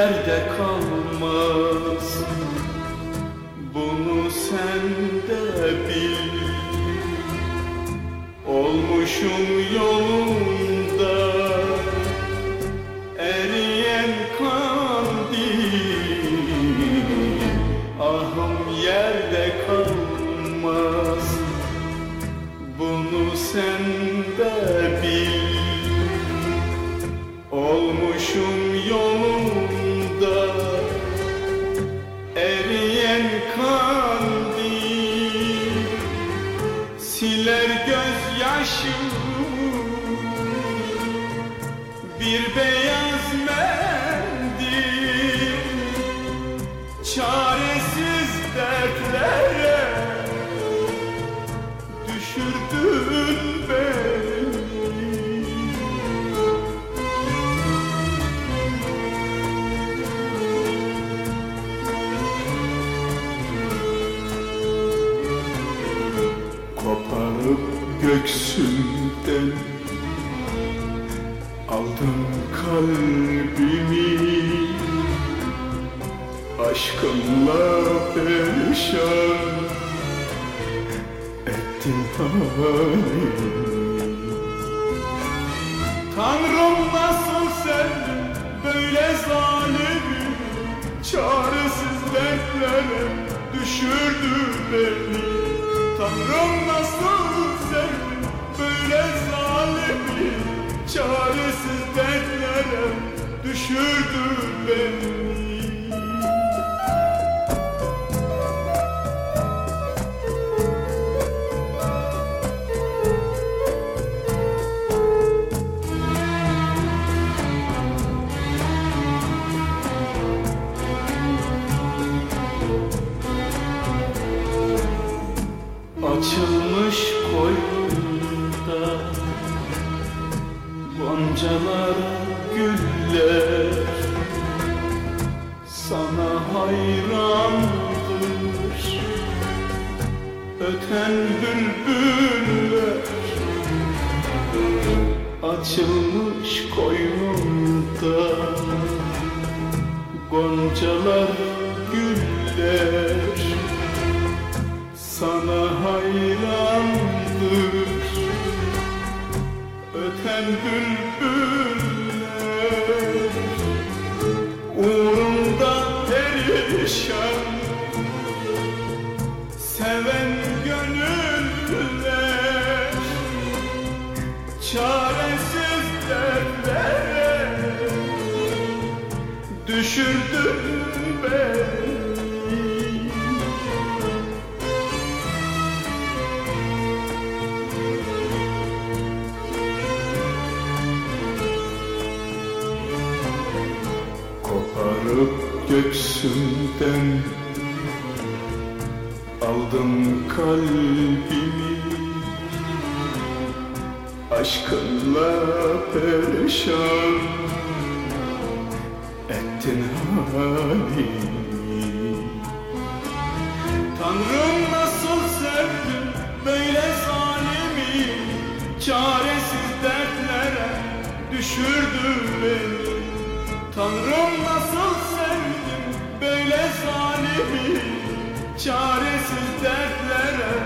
yerde kalmaz. Bunu sen de bil. Olmuşum yolunda. Eriyen kandil. Ahım yerde kalmaz. Bunu sen de Koparıp göksümden Aldım kalbimi. Aşkınla perişan Ettin halimi. Tanrım nasıl sen böyle zalimi? Çaresiz dertlere düşürdü beni Tanrım nasıl sen böyle zalimi Çaresiz dertlere düşürdü beni Açılmış koynunda Goncalar güller Sana hayrandır Öten bülbüller Açılmış koynunda Goncalar bülbüller Uğrunda perişan. Seven gönüller Çaresiz dertlere. Düşürdün beni Koparıp göksümden Aldım kalbimi. Aşkınla perişan Ettin halimi. Tanrım nasıl sevdim böyle zalimi? Çaresiz dertlere düşürdü beni Tanrım nasıl sevdim böyle zalimi Çaresiz dertlere